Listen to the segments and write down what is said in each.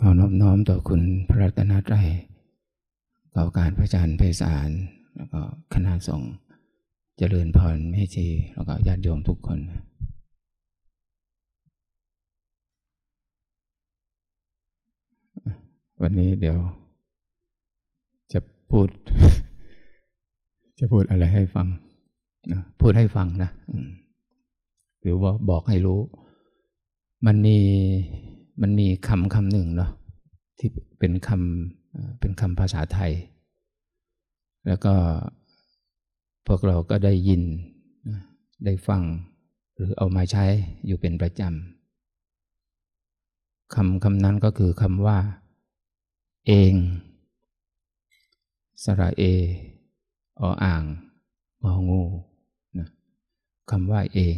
ขอนอบน้อมต่อคุณพระรัตนตรัยต่อการพระอาจารย์เพศารแล้วก็คณะสงฆ์เจริญพรแม่ชีแล้วก็ญาติโยมทุกคนวันนี้เดี๋ยว จะพูด จะพูดอะไรให้ฟังนะพูดให้ฟังนะหรือว่าบอกให้รู้ มันมี มันมีคำคำหนึ่งเนาะที่เป็นคำเป็นคำภาษาไทย แล้วก็พวกเราก็ได้ยินได้ฟังหรือเอามาใช้อยู่เป็นประจำคำคำนั้นก็คือคำว่า เอง สระเอออ่างงองูนะคำว่าเอง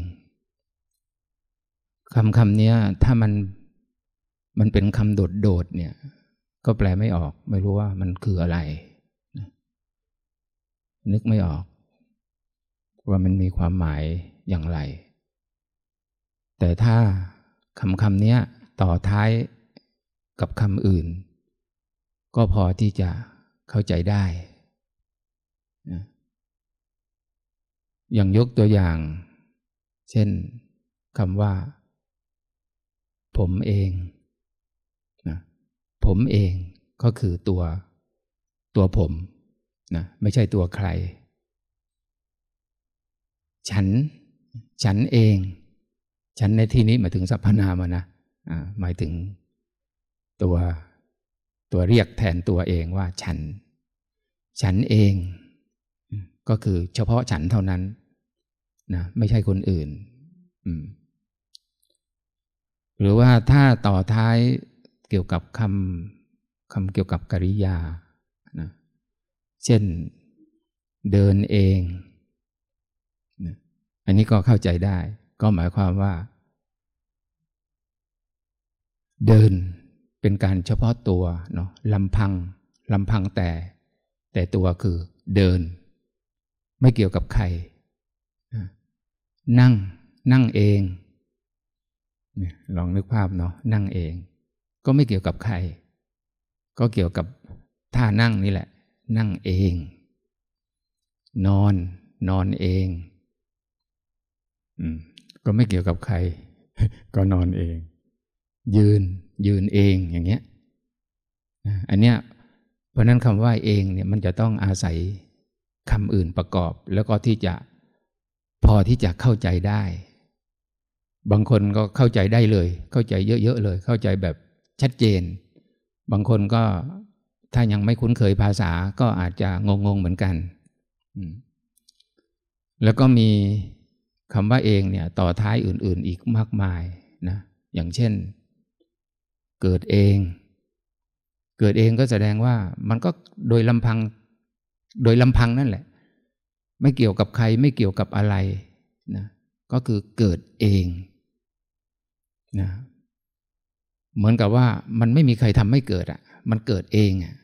คำคำนี้ถ้ามัน มันเป็นคำโดดๆเนี่ย ก็แปลไม่ออก ไม่รู้ว่ามันคืออะไร นึกไม่ออก ว่ามันมีความหมายอย่างไร แต่ถ้าคำคำนี้ต่อท้ายกับคำอื่น ก็พอที่จะเข้าใจได้นะอย่างยกตัวอย่าง เช่นคำว่า ผมเอง ผมเองก็คือตัวตัวผมนะไม่ใช่ตัวใคร ฉัน ฉันเอง ฉันในที่นี้หมายถึงสรรพนามนะหมายถึงตัวตัวเรียกแทนตัวเองว่าฉัน ฉันเอง ก็คือเฉพาะฉันเท่านั้นนะไม่ใช่คนอื่น หรือว่าถ้าต่อท้าย เกี่ยวกับคำคำเกี่ยวกับกริยานะเช่นเดินเองนะอันนี้ก็เข้าใจได้ ก็หมายความว่า เดินเป็นการเฉพาะตัวเนาะลำพังลำพังแต่ แต่ตัวคือเดิน ไม่เกี่ยวกับใคร นั่งนั่งเองลองนึกภาพเนาะนั่งเอง ก็ไม่เกี่ยวกับใคร ก็เกี่ยวกับท่านั่งนี่แหละ นั่งเอง นอน นอนเองอืมก็ไม่เกี่ยวกับใคร ก็นอนเอง ยืน ยืนเองอย่างเงี้ยอันเนี้ยเพราะนั้นคำว่าเองเนี่ยมันจะต้องอาศัยคำอื่นประกอบ แล้วก็ที่จะพอที่จะเข้าใจได้ บางคนก็เข้าใจได้เลย เข้าใจเยอะๆเลย เข้าใจแบบ ชัดเจน บางคนก็ถ้ายังไม่คุ้นเคยภาษาก็อาจจะงงๆเหมือนกันแล้วก็มีคำว่าเองเนี่ยต่อท้ายอื่น ๆ อีกมากมายนะอย่างเช่น เกิดเอง เกิดเองก็แสดงว่ามันก็โดยลำพัง โดยลำพังนั่นแหละ ไม่เกี่ยวกับใครไม่เกี่ยวกับอะไรนะก็คือเกิดเองนะ เหมือนกับว่ามันไม่มีใครทำให้เกิดอะ่ะ มันเกิดเองอะ่ะ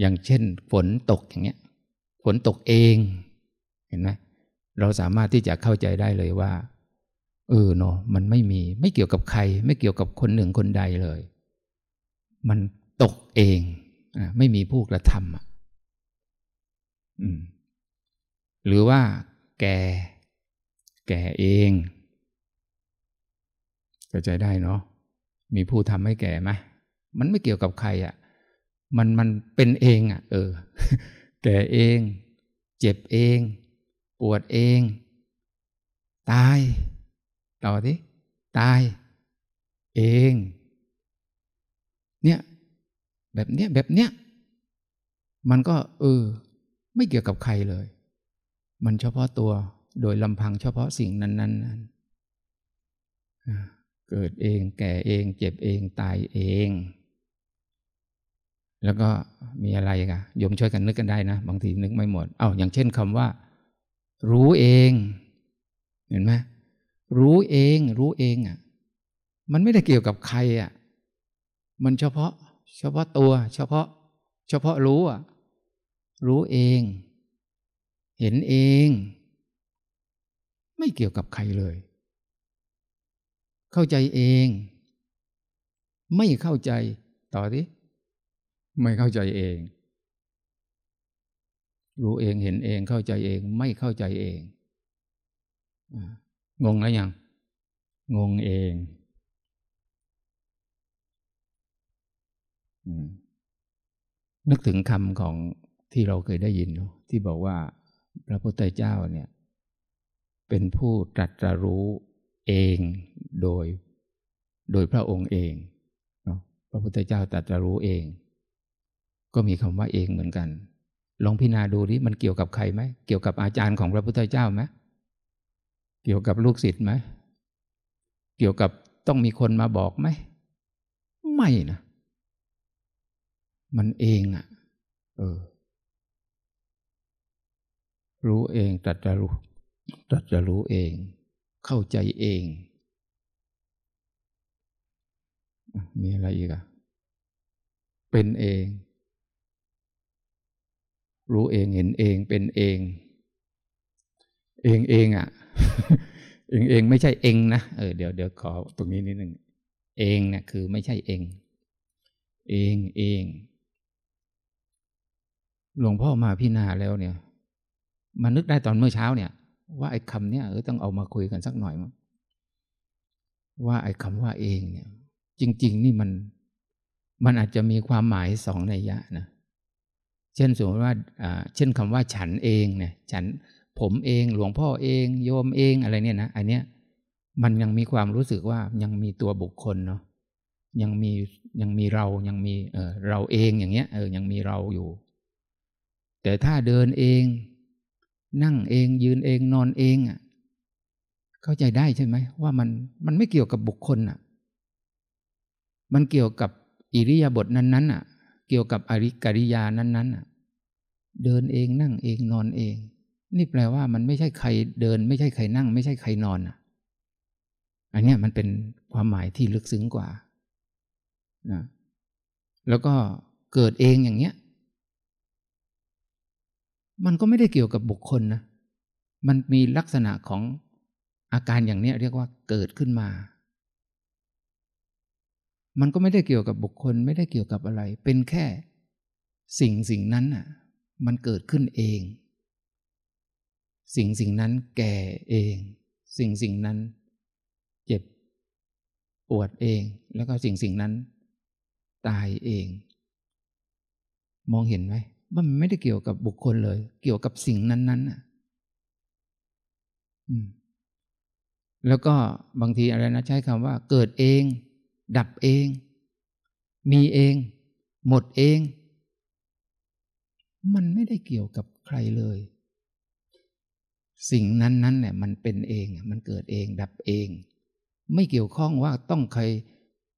อย่างเช่น ฝนตกอย่างเงี้ย ฝนตกเอง เห็นไหมเราสามารถที่จะเข้าใจได้เลยว่า เออเนาะมันไม่มี ไม่เกี่ยวกับใคร ไม่เกี่ยวกับคนหนึ่งคนใดเลย มันตกเองอไม่มีผู้กระทำอะหรือว่าแก แกเอง เข้าใจได้เนาะมีผู้ทำให้แก่ไหมมันไม่เกี่ยวกับใครอะ มันมันเป็นเองอะ เออ แก่เอง เจ็บเอง ปวดเอง ตาย ต่อที่ตาย เอง เนี่ย แบบเนี้ยแบบเนี้ยมันก็ เออ ไม่เกี่ยวกับใครเลย มันเฉพาะตัวโดยลำพังเฉพาะสิ่งนั้นนั้น เกิดเองแก่เอง เจ็บเองตายเอง แล้วก็มีอะไรกันโยมช่วยกันนึกกันได้นะ บางทีนึกไม่หมด เอา้าอย่างเช่นคำว่า รู้เอง เห็นไหมรู้เอง รู้เองอะ มันไม่ได้เกี่ยวกับใครอะ มันเฉพาะ เฉพาะตัว เฉพาะ เฉพาะรู้อะ รู้เอง เห็นเอง ไม่เกี่ยวกับใครเลย เข้าใจเอง ไม่เข้าใจต่อที่ไม่เข้าใจเอง รู้เองเห็นเองเข้าใจเอง ไม่เข้าใจเอง งงแล้วยัง งงเองนึกถึงคำของที่เราเคยได้ยินที่บอกว่า พระพุทธเจ้าเนี่ย เป็นผู้ตรัสรู้ เองโดยโดยพระองค์เองเนาะพระพุทธเจ้าตรัสรู้เอง ก็มีคำว่าเองเหมือนกัน ลองพิจารณาดูดิมันเกี่ยวกับใครไหมเกี่ยวกับอาจารย์ของพระพุทธเจ้าไหมเกี่ยวกับลูกศิษย์ไหมเกี่ยวกับต้องมีคนมาบอกไหมไม่นะ มันเองอะ่ะ เออ รู้เองตัดจะรู้ตัดจะรู้เอง เข้าใจเอง มีอะไรอีกอะเป็นเอง รู้เองเห็นเองเป็นเอง เองเองอะเองเองไม่ใช่เองนะเออเดี๋ยวเดี๋ยวขอตรงนี้นิดหนึ่งเองเนี่ยคือไม่ใช่เอง เองเอง หลวงพ่อมาพิจารณาแล้วเนี่ยมานึกได้ตอนเมื่อเช้าเนี่ย ว่าไอ้คำเนี่ยเออต้องเอามาคุยกันสักหน่อยมั้งว่าไอ้คำว่าเองเนี่ย จริง ๆ นี่มันมันอาจจะมีความหมายสองในยะนะเช่นสมมติว่าเช่นคำว่าฉันเองเนี่ย ฉันผมเองหลวงพ่อเอง โยมเองอะไรเนี่ยนะอันเนี้ยมันยังมีความรู้สึกว่ายังมีตัวบุคคลเนาะยังมียังมีเรายังมีเออเราเองอย่างเงี้ยเออยังมีเราอยู่ แต่ถ้าเดินเอง นั่งเองยืนเองนอนเองอะเข้าใจได้ใช่ไหมว่ามันมันไม่เกี่ยวกับบุคคลอะ มันเกี่ยวกับอิริยาบถนั้นๆอะ เกี่ยวกับอริกริยานั้นๆอะ เดินเองนั่งเองนอนเอง นี่แปลว่ามันไม่ใช่ใครเดิน ไม่ใช่ใครนั่ง ไม่ใช่ใครนอนอะ อันนี้มันเป็นความหมายที่ลึกซึ้งกว่านะแล้วก็เกิดเองอย่างเนี้ย มันก็ไม่ได้เกี่ยวกับบุคคลนะ มันมีลักษณะของอาการอย่างนี้เรียกว่าเกิดขึ้นมา มันก็ไม่ได้เกี่ยวกับบุคคลไม่ได้เกี่ยวกับอะไร เป็นแค่สิ่งสิ่งนั้นอะ มันเกิดขึ้นเอง สิ่งสิ่งนั้นแก่เอง สิ่งสิ่งนั้น เจ็บปวดเอง แล้วก็สิ่งสิ่งนั้น ตายเอง มองเห็นไหม มันไม่ได้เกี่ยวกับบุคคลเลย เกี่ยวกับสิ่งนั้นๆน่ะแล้วก็บางทีอะไรนะใช้คำว่า เกิดเอง ดับเอง มีเอง หมดเอง มันไม่ได้เกี่ยวกับใครเลย สิ่งนั้นๆเนี่ยมันเป็นเอง มันเกิดเอง ดับเอง ไม่เกี่ยวข้องว่าต้องใคร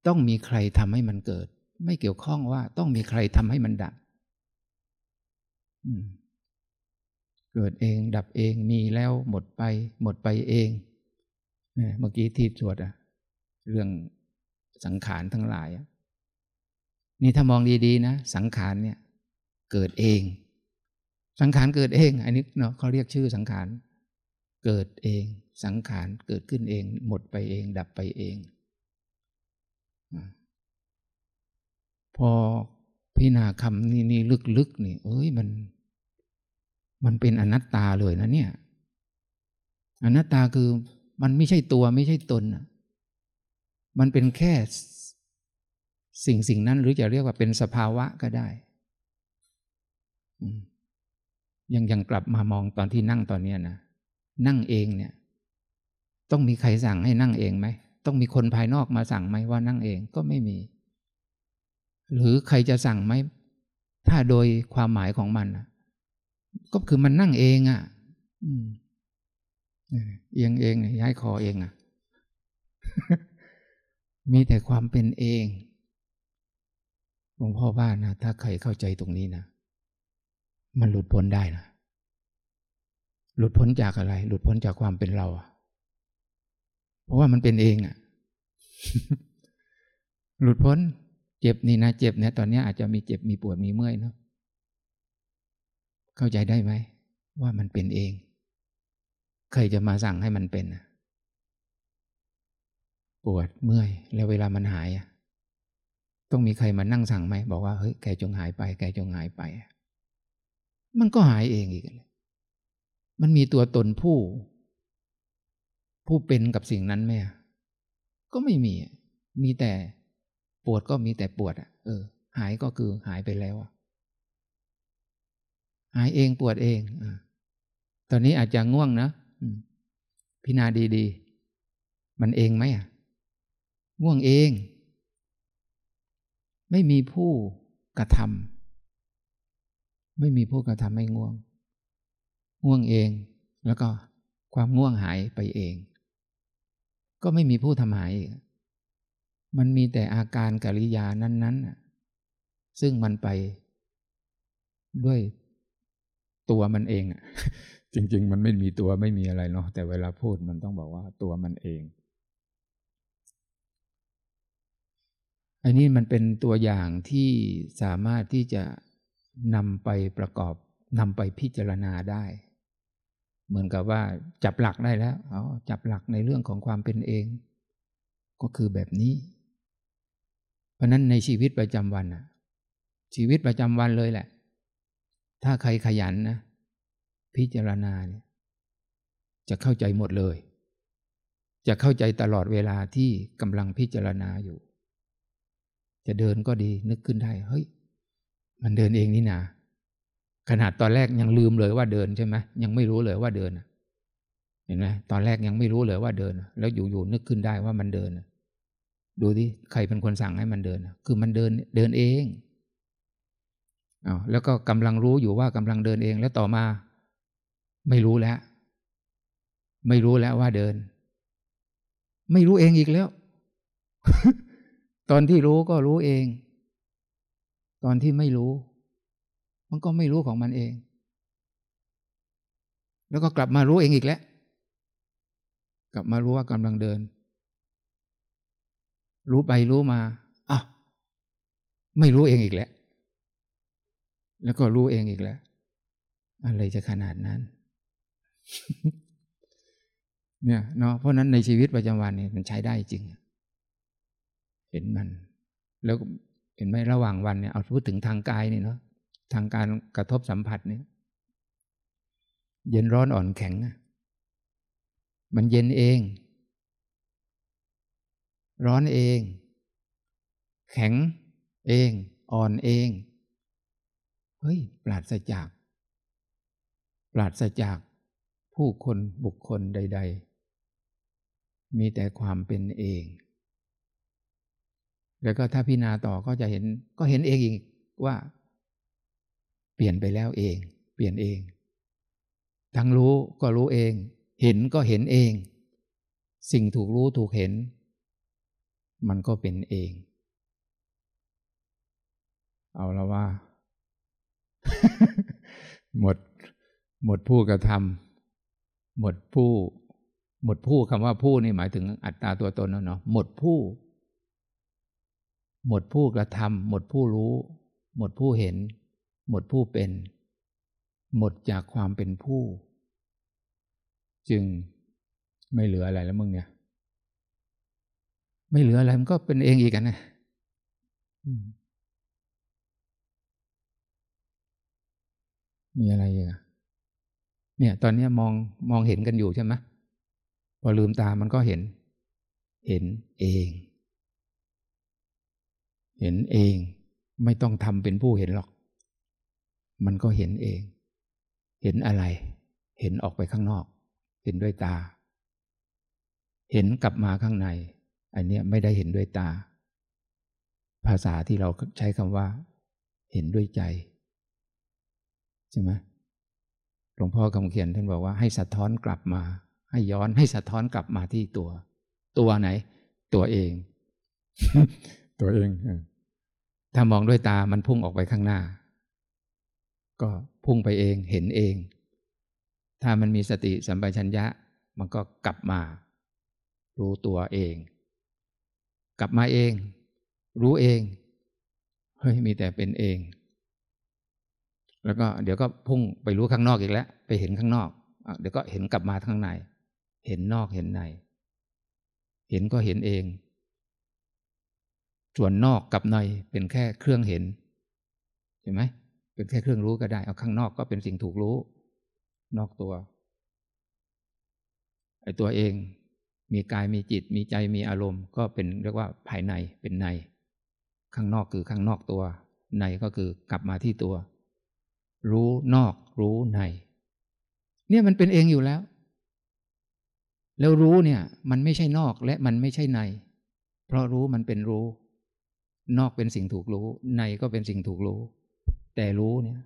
ต้องมีใครทำให้มันเกิด ไม่เกี่ยวข้องว่าต้องมีใครทำให้มันดับ เกิดเองดับเองมีแล้วหมดไป หมดไปเองเมื่อกี้ที่สวดอะเรื่องสังขารทั้งหลาย นี่ถ้ามองดีๆนะ สังขารเนี่ย เกิดเอง สังขารเกิดเอง อันนี้เนาะเขาเรียกชื่อสังขารเกิดเอง สังขารเกิดขึ้นเอง หมดไปเอง ดับไปเอง พอพิณาคำนี่นี่ลึกๆนี่ เอ้ยมัน มันเป็นอนัตตาเลยนะเนี่ย อนัตตาคือมันไม่ใช่ตัวไม่ใช่ตน มันเป็นแค่สิ่งสิ่งนั้นหรือจะเรียกว่าเป็นสภาวะก็ได้ ยังยังกลับมามองตอนที่นั่งตอนนี้นะนั่งเองเนี่ย ต้องมีใครสั่งให้นั่งเองไหมต้องมีคนภายนอกมาสั่งไหมว่านั่งเองก็ไม่มี หรือใครจะสั่งไหมถ้าโดยความหมายของมัน ก็คือมันนั่งเองอะเอียงเองย้ายคอเองอะ มีแต่ความเป็นเองหลวงพ่อว่านะถ้าใครเข้าใจตรงนี้นะมันหลุดพ้นได้นะหลุดพ้นจากอะไร หลุดพ้นจากความเป็นเราอะเพราะว่ามันเป็นเองอะหลุดพ้น เจ็บนี่นะเจ็บเนี่ยตอนนี้อาจจะมีเจ็บมีปวดมีเมื่อยเนาะ เข้าใจได้ไหม ว่ามันเป็นเอง ใครจะมาสั่งให้มันเป็นปวดเมื่อย แล้วเวลามันหายต้องมีใครมานั่งสั่งไหมบอกว่าเฮ้ยแกจงหายไป แกจงหายไป มันก็หายเองอีกมันมีตัวตนผู้ ผู้เป็นกับสิ่งนั้นไหมก็ไม่มีมีแต่ปวดก็มีแต่ปวดอะ เออ หายก็คือหายไปแล้วอะ หายเองปวดเอง ตอนนี้อาจจะง่วงนะพิจารณาดีๆ มันเองไหมอะง่วงเอง ไม่มีผู้กระทำไม่มีผู้กระทำให้ง่วง ง่วงเอง แล้วก็ความง่วงหายไปเอง ก็ไม่มีผู้ทำหายมันมีแต่อาการกิริยานั้น ๆ ซึ่งมันไปด้วย ตัวมันเองจริง ๆ มันไม่มีตัวไม่มีอะไรเนาะแต่เวลาพูดมันต้องบอกว่าตัวมันเองอันนี้มันเป็นตัวอย่างที่สามารถที่จะนำไปประกอบนำไปพิจารณาได้ เหมือนกับว่าจับหลักได้แล้วอ๋อจับหลักในเรื่องของความเป็นเอง ก็คือแบบนี้ เพราะนั้นในชีวิตประจำวันอะชีวิตประจำวันเลยแหละ ถ้าใครขยันนะพิจารณาเนี่ยจะเข้าใจหมดเลย จะเข้าใจตลอดเวลาที่กำลังพิจารณาอยู่ จะเดินก็ดีนึกขึ้นได้ เฮ้ย มันเดินเองนี่นา ขนาดตอนแรกยังลืมเลยว่าเดินใช่ไหมยังไม่รู้เลยว่าเดินเห็นไหมตอนแรกยังไม่รู้เลยว่าเดิน แล้วอยู่ๆนึกขึ้นได้ว่ามันเดินดูดิใครเป็นคนสั่งให้มันเดิน คือมันเดินเดินเอง แล้วก็กำลังรู้อยู่ว่ากำลังเดินเอง แล้วต่อมา ไม่รู้แล้ว ไม่รู้แล้วว่าเดิน ไม่รู้เองอีกแล้ว ตอนที่รู้ก็รู้เอง ตอนที่ไม่รู้ มันก็ไม่รู้ของมันเอง แล้วก็กลับมารู้เองอีกแล้ว กลับมารู้ว่ากำลังเดิน รู้ไปรู้มาอะไม่รู้เองอีกแล้ว แล้วก็รู้เองอีกแล้ว อะไรจะขนาดนั้น เนี่ยเนาะเพราะนั้นในชีวิตประจำวันเนี่ยมันใช้ได้จริง เห็นมัน แล้วเห็นไหมระหว่างวันเนี่ยเอาพูดถึงทางกายเนี่ยเนาะทางการกระทบสัมผัสเนี่ย เย็นร้อนอ่อนแข็ง มันเย็นเอง ร้อนเอง แข็งเอง อ่อนเอง เฮ้ย ปราศจาก ปราศจากผู้คนบุคคลใด ๆ มีแต่ความเป็นเอง แล้วก็ถ้าพิจารณาต่อก็จะเห็น ก็เห็นเองอีกว่า เปลี่ยนไปแล้วเอง เปลี่ยนเอง ทั้งรู้ก็รู้เอง เห็นก็เห็นเอง สิ่งถูกรู้ถูกเห็น มันก็เป็นเอง เอาละว่า หมด หมดผู้กระทำหมดผู้ หมดผู้คำว่าผู้นี่หมายถึงอัตตาตัวตนเนาะหมดผู้ หมดผู้กระทำหมดผู้รู้ หมดผู้เห็น หมดผู้เป็น หมดจากความเป็นผู้ จึงไม่เหลืออะไรแล้วมึงเนี่ย ไม่เหลืออะไรมันก็เป็นเองอีกกันนะมี มีอะไรอีกเนี่ย ตอนนี้มองมองเห็นกันอยู่ใช่ไหมพอลืมตามันก็เห็น เห็นเอง เห็นเอง ไม่ต้องทำเป็นผู้เห็นหรอก มันก็เห็นเอง เห็นอะไร เห็นออกไปข้างนอก เห็นด้วยตา เห็นกลับมาข้างใน อันนี้ไม่ได้เห็นด้วยตา ภาษาที่เราใช้คำว่า เห็นด้วยใจ ใช่ไหมหลวงพ่อคำเขียนท่านบอกว่าให้สะท้อนกลับมา ให้ย้อนให้สะท้อนกลับมาที่ตัว ตัวไหน ตัวเอง ตัวเองถ้ามองด้วยตามันพุ่งออกไปข้างหน้า ก็พุ่งไปเองเห็นเอง ถ้ามันมีสติสัมปชัญญะ มันก็กลับมา รู้ตัวเอง กลับมาเอง รู้เองเฮ้ยมีแต่เป็นเอง แล้วก็เดี๋ยวก็พุ่งไปรู้ข้างนอกอีกแล้ว ไปเห็นข้างนอกเดี๋ยวก็เห็นกลับมาข้างใน เห็นนอกเห็นใน เห็นก็เห็นเอง ส่วนนอกกับในเป็นแค่เครื่องเห็นเห็นไหมเป็นแค่เครื่องรู้ก็ได้ เอาข้างนอกก็เป็นสิ่งถูกรู้ นอกตัวไอ้ตัวเองมีกายมีจิต มีใจมีอารมณ์ ก็เป็นเรียกว่าภายในเป็นใน ข้างนอกคือข้างนอกตัว ในก็คือกลับมาที่ตัว รู้นอกรู้ใน เนี่ยมันเป็นเองอยู่แล้ว แล้วรู้เนี่ย มันไม่ใช่นอกและมันไม่ใช่ใน เพราะรู้มันเป็นรู้ นอกเป็นสิ่งถูกรู้ ในก็เป็นสิ่งถูกรู้ แต่รู้เนี่ย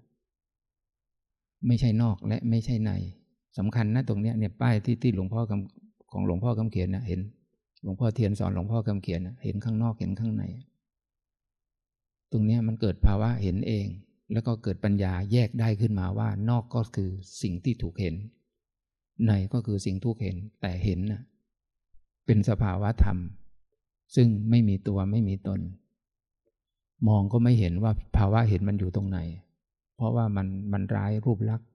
ไม่ใช่นอกและไม่ใช่ในสำคัญนะตรงเนี้ยเนี่ยป้ายที่ที่หลวงพ่อของหลวงพ่อคำเขียนนะเห็น หลวงพ่อเทียนสอนหลวงพ่อคำเขียนนะเห็นข้างนอกเห็นข้างใน ตรงเนี้ยมันเกิดภาวะเห็นเอง แล้วก็เกิดปัญญาแยกได้ขึ้นมาว่านอกก็คือสิ่งที่ถูกเห็น ในก็คือสิ่งทุกเห็นแต่เห็นนะเป็นสภาวะธรรม ซึ่งไม่มีตัวไม่มีตน มองก็ไม่เห็นว่าภาวะเห็นมันอยู่ตรงไหน เพราะว่ามันมันร้ายรูปลักษ์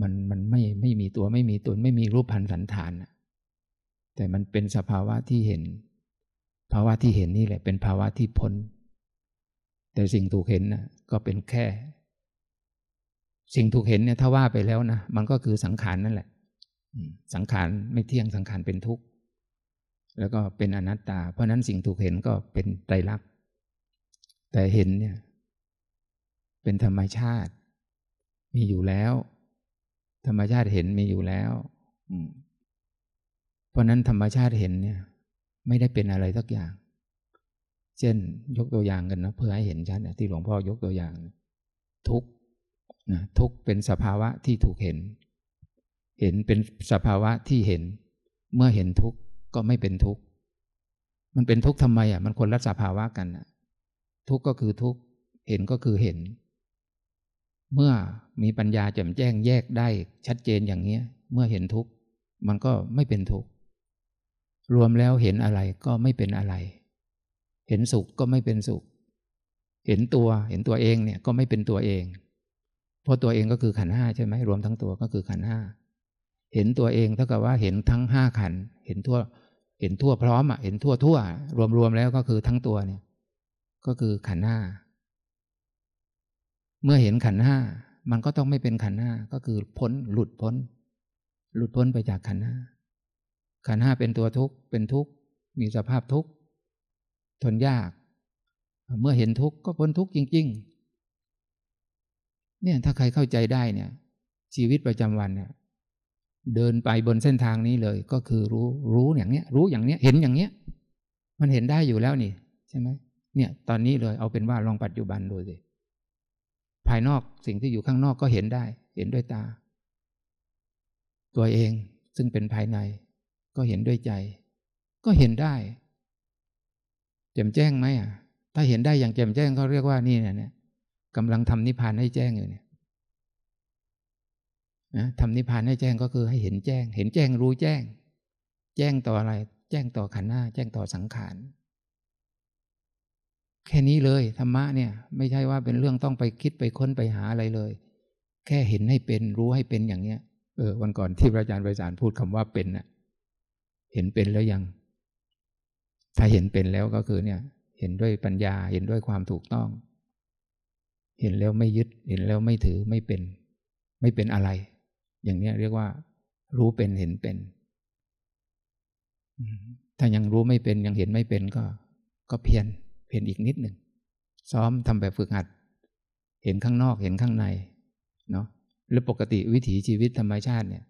มันมันไม่ไม่มีตัวไม่มีตน ไม่มีรูปพันสันฐานแต่มันเป็นสภาวะที่เห็น ภาวะที่เห็นนี่แหละเป็นภาวะที่พ้น แต่สิ่งถูกเห็นนะก็เป็นแค่ สิ่งถูกเห็นเนี่ยถ้าว่าไปแล้วนะมันก็คือสังขารนนั่นแหละสังขารไม่เที่ยงสังขารเป็นทุกข์แล้วก็เป็นอนัตตา เพราะนั้นสิ่งถูกเห็นก็เป็นไตรลักษณ์แต่เห็นเนี่ย เป็นธรรมชาติ มีอยู่แล้ว ธรรมชาติเห็นมีอยู่แล้วเพราะนั้นธรรมชาติเห็นเนี่ย ไม่ได้เป็นอะไรสักอย่าง เช่นยกตัวอย่างกันนะเพื่อให้เห็นชัดที่หลวงพ่อยกตัวอย่าง ทุกนะทุกเป็นสภาวะที่ถูกเห็น เห็นเป็นสภาวะที่เห็น เมื่อเห็นทุกก็ไม่เป็นทุกมันเป็นทุกทำไมอะมันคนละสภาวะกันอะทุกก็คือทุกเห็นก็คือเห็น เมื่อมีปัญญาแจ่มแจ้งแยกได้ชัดเจนอย่างเนี้ย เมื่อเห็นทุกมันก็ไม่เป็นทุกรวมแล้วเห็นอะไรก็ไม่เป็นอะไร เห็นสุขก็ไม่เป็นสุข เห็นตัวเห็นตัวเองเนี่ยก็ไม่เป็นตัวเอง เพราะตัวเองก็คือขันห้าใช่ไหมรวมทั้งตัวก็คือขันห้าเห็นตัวเองเท่ากับว่าเห็นทั้งห้าขันเห็นทั่วเห็นทั่วพร้อมอะเห็นทั่วทั่วรวมๆแล้วก็คือทั้งตัวเนี่ย ก็คือขันห้าเมื่อเห็นขันห้ามันก็ต้องไม่เป็นขันห้าก็คือพ้นหลุดพ้น หลุดพ้นไปจากขันห้าขันห้าเป็นตัวทุกข์เป็นทุกข์มีสภาพทุกข์ ทนยาก เมื่อเห็นทุกข์ก็พ้นทุกข์จริง ๆ เนี่ยถ้าใครเข้าใจได้เนี่ย ชีวิตประจำวันเนี่ยเดินไปบนเส้นทางนี้เลย ก็คือรู้รู้อย่างเนี้ย รู้อย่างเนี้ยเห็นอย่างเนี้ย มันเห็นได้อยู่แล้วนี่ใช่ไหมเนี่ย ตอนนี้เลยเอาเป็นว่าลองปัจจุบันดูสิภายนอกสิ่งที่อยู่ข้างนอกก็เห็นได้ เห็นด้วยตา ตัวเองซึ่งเป็นภายใน ก็เห็นด้วยใจ ก็เห็นได้ แจ่มแจ้งไหมอะ ถ้าเห็นได้อย่างแจ่มแจ้งเขาเรียกว่านี่เนี่ยกำลังทำนิพพานให้แจ้งอยู่เนี่ยนะทำนิพพานให้แจ้งก็คือให้เห็นแจ้ง เห็นแจ้งรู้แจ้ง แจ้งต่ออะไร แจ้งต่อขันธ์หน้า แจ้งต่อสังขารแค่นี้เลยธรรมะเนี่ย ไม่ใช่ว่าเป็นเรื่องต้องไปคิดไปค้นไปหาอะไรเลย แค่เห็นให้เป็นรู้ให้เป็นอย่างเนี้ย เออ วันก่อนที่พระอาจารย์ไพศาลพูดคำว่าเป็นน่ะ เห็นเป็นแล้วยัง ถ้าเห็นเป็นแล้วก็คือเนี่ย เห็นด้วยปัญญาเห็นด้วยความถูกต้อง เห็นแล้วไม่ยึด เห็นแล้วไม่ถือไม่เป็น ไม่เป็นอะไร อย่างเนี้ยเรียกว่า รู้เป็นเห็นเป็น ถ้ายังรู้ไม่เป็นยังเห็นไม่เป็นก็ ก็เพียรเห็นอีกนิดหนึ่งซ้อมทำแบบฝึกหัด เห็นข้างนอกเห็นข้างในเนาะหรือปกติวิถีชีวิตธรรมชาติเนี่ย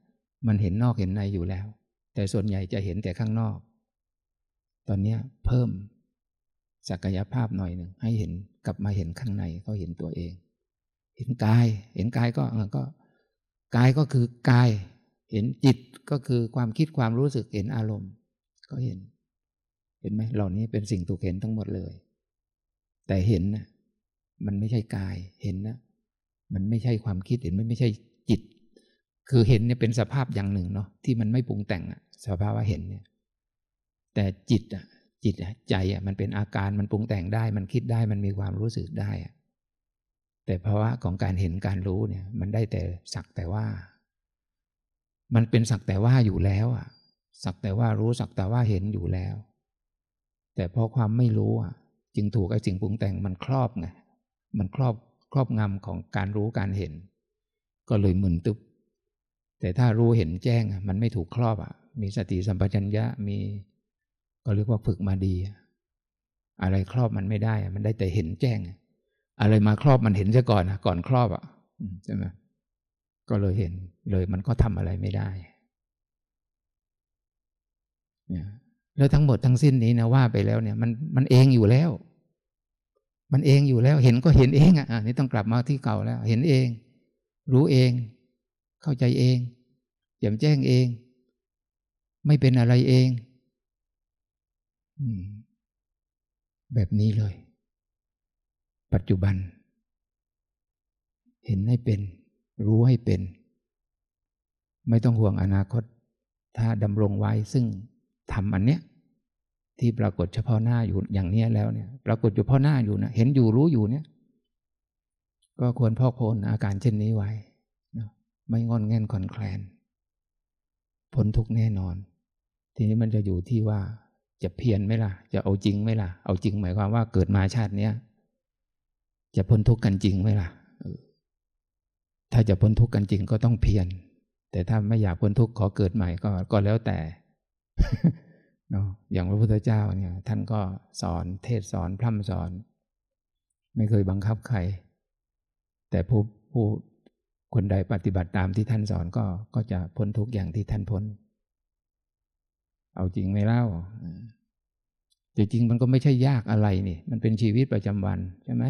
มันเห็นนอกเห็นในอยู่แล้ว แต่ส่วนใหญ่จะเห็นแต่ข้างนอก ตอนนี้เพิ่มศักยภาพหน่อยหนึ่งให้เห็นกลับมาเห็นข้างในก็เห็นตัวเอง เห็นกาย เห็นกายก็ก็กายก็คือกาย เห็นจิตก็คือความคิดความรู้สึกเห็นอารมณ์ ก็เห็น เห็นไหมเหล่านี้เป็นสิ่งถูกเห็นทั้งหมดเลย แต่เห็นนะมันไม่ใช่กายเห็นนะมันไม่ใช่ความคิดเห็นมันไม่ใช่จิต คือเห็นเนี่ยเป็นสภาพอย่างหนึ่งเนาะที่มันไม่ปรุงแต่งอะสภาวะเห็นเนี่ย แต่จิตอะจิตอะใจอะมันเป็นอาการมันปรุงแต่งได้ มันคิดได้มันมีความรู้สึกได้ แต่ภาวะของการเห็นการรู้เนี่ย มันได้แต่สักแต่ว่า มันเป็นสักแต่ว่าอยู่แล้วอะ สักแต่ว่ารู้สักแต่ว่าเห็นอยู่แล้ว แต่เพราะความไม่รู้อะ จึงถูกไอ้สิ่งปรุงแต่งมันครอบไงมันครอบครอบงำของการรู้การเห็น ก็เลยมึนตึบแต่ถ้ารู้เห็นแจ้งมันไม่ถูกครอบอะ มีสติสัมปชัญญะมี ก็เรียกว่าฝึกมาดี อะไรครอบมันไม่ได้ มันได้แต่เห็นแจ้ง อะไรมาครอบมันเห็นซะก่อนนะก่อนครอบอะใช่ไหมก็เลยเห็นเลยมันก็ทำอะไรไม่ได้เนี่ยแล้วทั้งหมดทั้งสิ้นนี้นะว่าไปแล้วเนี่ยมันมันเองอยู่แล้ว มันเองอยู่แล้ว เห็นก็เห็นเองอะนี่ต้องกลับมาที่เก่าแล้ว เห็นเอง รู้เอง เข้าใจเองแจ่มแจ้งเอง ไม่เป็นอะไรเอง แบบนี้เลย ปัจจุบัน เห็นให้เป็น รู้ให้เป็น ไม่ต้องห่วงอนาคต ถ้าดำรงไว้ซึ่งทำอันเนี้ย ที่ปรากฏเฉพาะหน้าอยู่อย่างเนี้ยแล้วเนี่ย ปรากฏเฉพาะหน้าอยู่นะเห็นอยู่รู้อยู่เนี่ย ก็ควรพอกพนอาการเช่นนี้ไว้ไม่งอนแง่นคอนแคลนพ้นทุกแน่นอน ทีนี้มันจะอยู่ที่ว่า จะเพียรไหมล่ะ จะเอาจริงไหมล่ะ เอาจริงหมายความว่าเกิดมาชาติเนี้ยจะพ้นทุกข์กันจริงไหมล่ะถ้าจะพ้นทุกข์กันจริงก็ต้องเพียรแต่ถ้าไม่อยากพ้นทุกข์ขอเกิดใหม่ก็ก็แล้วแต่เนาะอย่างพระพุทธเจ้าเนี่ย ท่านก็สอนเทศสอนพร่ำสอน ไม่เคยบังคับใคร แต่ผู้ผู้คนใดปฏิบัติตามที่ท่านสอนก็ก็จะพ้นทุกอย่างที่ท่านพ้น เอาจริงไม่เล่าจริงมันก็ไม่ใช่ยากอะไรนี่ มันเป็นชีวิตประจำวันใช่ไหม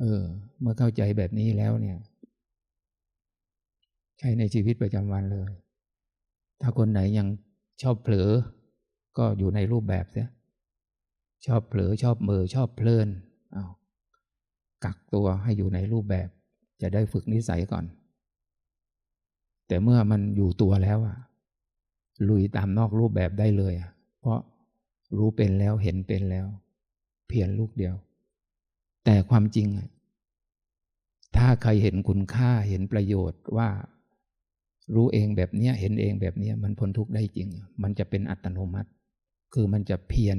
เออ เมื่อเข้าใจแบบนี้แล้วเนี่ย ใช้ในชีวิตประจำวันเลย ถ้าคนไหนยังชอบเผลอ ก็อยู่ในรูปแบบเสียชอบเผลอชอบเมอชอบเพลินเอากักตัวให้อยู่ในรูปแบบ จะได้ฝึกนิสัยก่อน แต่เมื่อมันอยู่ตัวแล้วอะ ลุยตามนอกรูปแบบได้เลยอะเพราะรู้เป็นแล้วเห็นเป็นแล้ว เพียรลูกเดียว แต่ความจริงอะถ้าใครเห็นคุณค่าเห็นประโยชน์ว่า รู้เองแบบเนี้ย เห็นเองแบบเนี้ย มันพ้นทุกข์ได้จริง มันจะเป็นอัตโนมัติ คือมันจะเพียร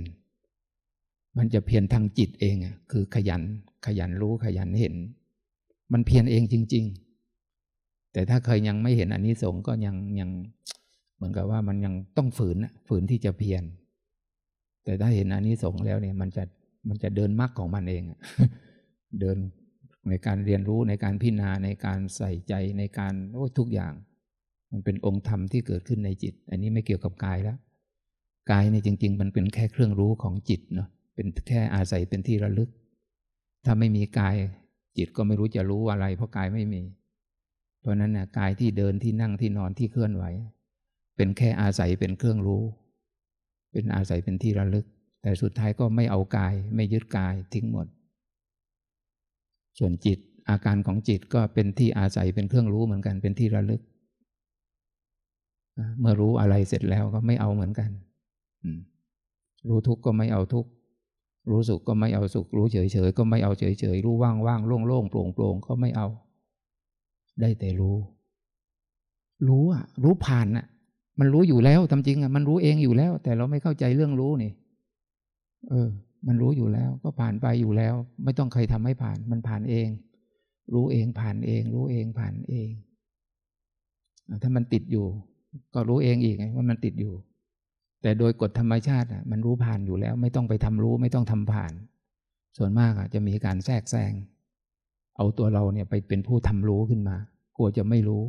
มันจะเพียรทางจิตเองอะคือขยัน ขยันรู้ขยันเห็น มันเพียรเองจริง ๆ แต่ถ้าเคยยังไม่เห็นอันนี้สงก็ยังยัง มือนกับว่ามันยังต้องฝืนฝืนที่จะเพียรแต่ถ้าเห็นอันนี้สงแล้วเนี่ย มันจะมันจะเดินมรรคของมันเองเดินในการเรียนรู้ในการพิจารณาในการใส่ใจในการโอ้ทุกอย่าง มันเป็นองค์ธรรมที่เกิดขึ้นในจิต อันนี้ไม่เกี่ยวกับกายแล้วกายเนี่ยจริง ๆ มันเป็นแค่เครื่องรู้ของจิตเนาะเป็นแค่อาศัยเป็นที่ระลึก ถ้าไม่มีกายจิตก็ไม่รู้จะรู้อะไร เพราะกายไม่มี เพราะนั้นนะกายที่เดินที่นั่งที่นอนที่เคลื่อนไหว เป็นแค่อาศัยเป็นเครื่องรู้ เป็นอาศัยเป็นที่ระลึก แต่สุดท้ายก็ไม่เอากาย ไม่ยึดกายทิ้งหมด ส่วนจิตอาการของจิตก็เป็นที่อาศัยเป็นเครื่องรู้เหมือนกันเป็นที่ระลึก เมื่อรู้อะไรเสร็จแล้วก็ไม่เอาเหมือนกันรู้ทุกข์ก็ไม่เอาทุกข์รู้สุขก็ไม่เอาสุข รู้เฉยเฉยก็ไม่เอาเฉยเฉยรู้ว่างว่างโล่งโล่งโปร่งโปร่งก็ไม่เอา ได้แต่รู้ รู้อะรู้ผ่านอะ มันรู้อยู่แล้วทำจริงอะมันรู้เองอยู่แล้ว แต่เราไม่เข้าใจเรื่องรู้นี่ เออ มันรู้อยู่แล้ว ก็ผ่านไปอยู่แล้ว ไม่ต้องใครทำให้ผ่าน มันผ่านเอง รู้เองผ่านเอง รู้เองผ่านเอง ถ้ามันติดอยู่ ก็รู้เองอีกว่ามันติดอยู่ แต่โดยกฎธรรมชาติอะ มันรู้ผ่านอยู่แล้ว ไม่ต้องไปทำรู้ไม่ต้องทำผ่าน ส่วนมากอะ จะมีการแทรกแซงเอาตัวเราเนี่ยไปเป็นผู้ทำรู้ขึ้นมา กลัวจะไม่รู้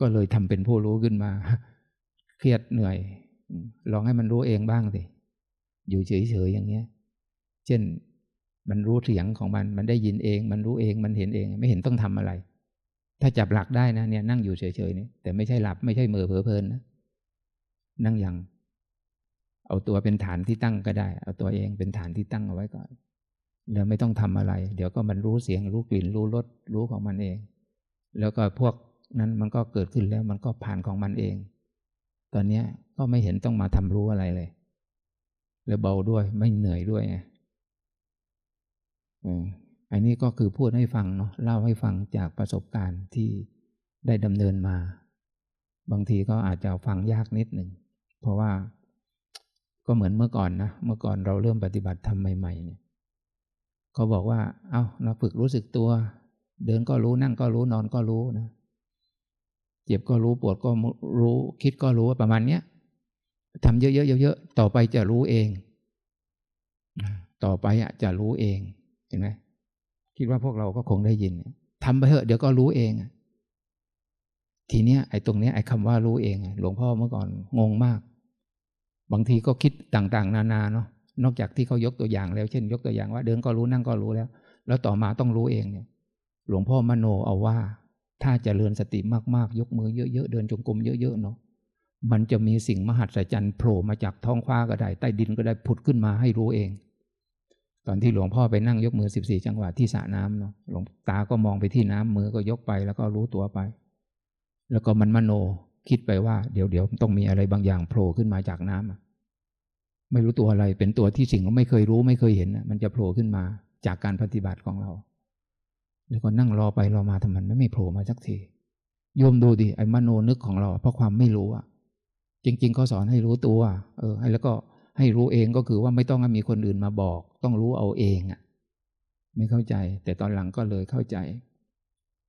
ก็เลยทำเป็นผู้รู้ขึ้นมา เครียดเหนื่อย ลองให้มันรู้เองบ้างสิ อยู่เฉยๆอย่างเงี้ย เช่นมันรู้เสียงของมัน มันได้ยินเอง มันรู้เอง มันเห็นเอง ไม่เห็นต้องทำอะไร ถ้าจับหลักได้นะเนี่ยนั่งอยู่เฉยๆนี่แต่ไม่ใช่หลับไม่ใช่เมือเพลินนะ นั่งอย่าง เอาตัวเป็นฐานที่ตั้งก็ได้ เอาตัวเองเป็นฐานที่ตั้งเอาไว้ก่อน แล้วไม่ต้องทำอะไร เดี๋ยวก็มันรู้เสียง รู้กลิ่น รู้รส รู้ของมันเอง แล้วก็พวกนั้นมันก็เกิดขึ้นแล้วมันก็ผ่านของมันเอง ตอนนี้ก็ไม่เห็นต้องมาทำรู้อะไรเลยแล้วเบาด้วยไม่เหนื่อยด้วยไงอันนี้ก็คือพูดให้ฟังเนาะเล่าให้ฟังจากประสบการณ์ที่ได้ดำเนินมา บางทีก็อาจจะฟังยากนิดหนึ่ง เพราะว่าก็เหมือนเมื่อก่อนนะ เมื่อก่อนเราเริ่มปฏิบัติทำใหม่ๆเนี่ยเขาบอกว่า เอา้าเราฝึกรู้สึกตัว เดินก็รู้นั่งก็รู้นอนก็รู้นะ เจ็บก็รู้ปวดก็รู้ คิดก็รู้ประมาณเนี้ยทำเยอะๆเยอะๆต่อไปจะรู้เอง ต่อไปอะจะรู้เองเห็นไหมคิดว่าพวกเราก็คงได้ยินทำไปเถอะเดี๋ยวก็รู้เอง ทีเนี้ยไอ้ตรงเนี้ยไอ้คำว่ารู้เอง หลวงพ่อเมื่อก่อนงงมาก บางทีก็คิดต่างๆ นานาเนาะนอกจากที่เขายกตัวอย่างแล้ว เช่น ยกตัวอย่างว่า เดินก็รู้นั่งก็รู้แล้ว แล้วต่อมาต้องรู้เองเนี่ย หลวงพ่อมโนเอาว่า ถ้าจเจริญสติมากๆ ยกมือเยอะๆ เดินจงกรมเยอะๆเนาะมันจะมีสิ่งมหัศจรรย์โผล่มาจากท้องฟ้าก็ได้ ใต้ดินก็ได้ผุดขึ้นมาให้รู้เอง ตอนที่หลวงพ่อไปนั่งยกมือสิบสี่จังหวะที่สระน้ำเนาะหลวงตาก็มองไปที่น้ำมือก็ยกไปแล้วก็รู้ตัวไป แล้วก็มันมโนคิดไปว่า เดี๋ยวเดี๋ยวต้องมีอะไรบางอย่างโผล่ขึ้นมาจากน้ำไม่รู้ตัวอะไรเป็นตัวที่สิ่งไม่เคยรู้ไม่เคยเห็นมันจะโผล่ขึ้นมาจากการปฏิบัติของเรา แล้วก็นั่งรอไปรอมาทำไมไม่โผล่มาสักทีโยมดูดิไอ้มโนนึกของเราเพราะความไม่รู้อะ จริงๆเขาสอนให้รู้ตัว เออ ให้แล้วก็ให้รู้เองก็คือว่าไม่ต้องให้มีคนอื่นมาบอก ต้องรู้เอาเองอะ ไม่เข้าใจ แต่ตอนหลังก็เลยเข้าใจ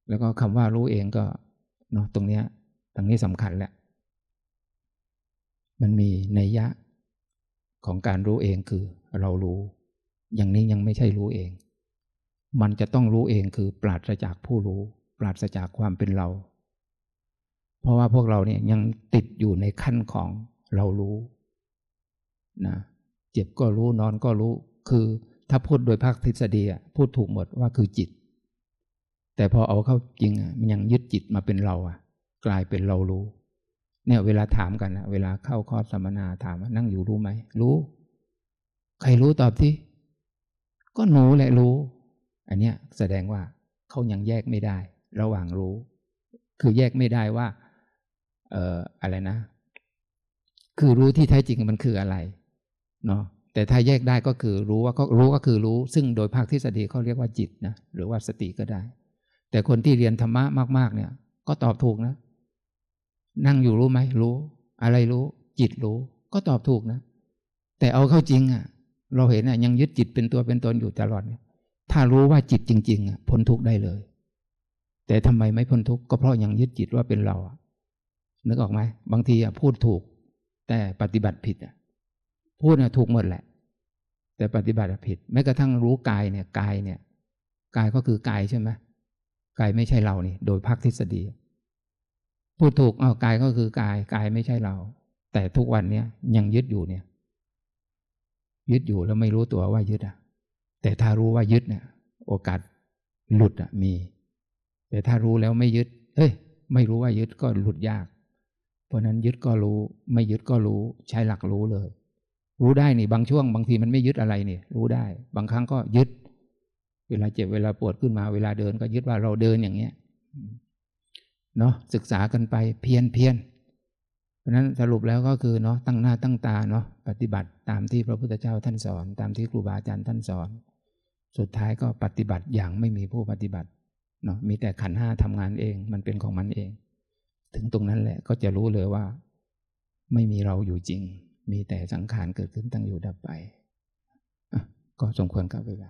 แล้วก็คำว่ารู้เองก็เนาะตรงเนี้ยตรงนี้สำคัญแหละ มันมีนัยยะของการรู้เองคือเรารู้ อย่างนี้ยังไม่ใช่รู้เอง มันจะต้องรู้เองคือปราศจากผู้รู้ ปราศจากความเป็นเรา เพราะว่าพวกเราเนี่ยยังติดอยู่ในขั้นของเรารู้นะเจ็บก็รู้นอนก็รู้ คือถ้าพูดโดยภาคทฤษฎีอะพูดถูกหมดว่าคือจิต แต่พอเอาเข้าจริงอะมันยังยึดจิตมาเป็นเราอะ กลายเป็นเรารู้ เนี่ยเวลาถามกันนะเวลาเข้าคอร์สสัมมนาถามว่านั่งอยู่รู้ไหมรู้ ใครรู้ตอบที่ก็หนูแหละรู้ อันเนี้ยแสดงว่าเขายังแยกไม่ได้ ระหว่างรู้ คือแยกไม่ได้ว่า เอ่ออะไรนะ คือรู้ที่แท้จริงมันคืออะไรเนาะแต่ถ้าแยกได้ก็คือรู้ว่าก็รู้ก็คือรู้ ซึ่งโดยภาคทฤษฎีเขาเรียกว่าจิตนะหรือว่าสติก็ได้ แต่คนที่เรียนธรรมะมาก ๆ เนี่ย ก็ตอบถูกนะ นั่งอยู่รู้ไหมรู้ อะไรรู้ จิตรู้ ก็ตอบถูกนะ แต่เอาเข้าจริงอะ เราเห็นอะยังยึดจิตเป็นตัวเป็นตนอยู่ตลอดเนี่ย ถ้ารู้ว่าจิตจริงๆอะพ้นทุกข์ได้เลย แต่ทำไมไม่พ้นทุกข์ก็เพราะยังยึดจิตว่าเป็นเราอะนึกออกไหมบางทีอะพูดถูก แต่ปฏิบัติผิดอะพูดน่ะถูกหมดแหละ แต่ปฏิบัติผิด แม้กระทั่งรู้กายเนี่ยกายเนี่ยกายก็คือกายใช่ไหมกายไม่ใช่เรานี่ โดยภาคทฤษฎี พูดถูกเอากายก็คือกายกายไม่ใช่เรา แต่ทุกวันเนี้ยยังยึดอยู่เนี่ย ยึดอยู่แล้วไม่รู้ตัวว่ายึดอะ แต่ถ้ารู้ว่ายึดเนี่ยโอกาสหลุดอะมี แต่ถ้ารู้แล้วไม่ยึดเฮ้ย ไม่รู้ว่ายึดก็หลุดยาก เพราะนั้นยึดก็รู้ ไม่ยึดก็รู้ ใช้หลักรู้เลย รู้ได้นี่บางช่วงบางทีมันไม่ยึดอะไรนี่รู้ได้ บางครั้งก็ยึด เวลาเจ็บเวลาปวดขึ้นมาเวลาเดินก็ยึดว่าเราเดินอย่างเงี้ยเนาะศึกษากันไปเพียนเพียนเพราะนั้นสรุปแล้วก็คือเนาะตั้งหน้าตั้งตาเนาะปฏิบัติตามที่พระพุทธเจ้าท่านสอน ตามที่ครูบาอาจารย์ท่านสอน สุดท้ายก็ปฏิบัติอย่างไม่มีผู้ปฏิบัติเนาะมีแต่ขันห้าทำงานเองมันเป็นของมันเอง ถึงตรงนั้นแหละก็จะรู้เลยว่า ไม่มีเราอยู่จริง มีแต่สังขารเกิดขึ้นตั้งอยู่ดับไปก็สมควรกับเวลา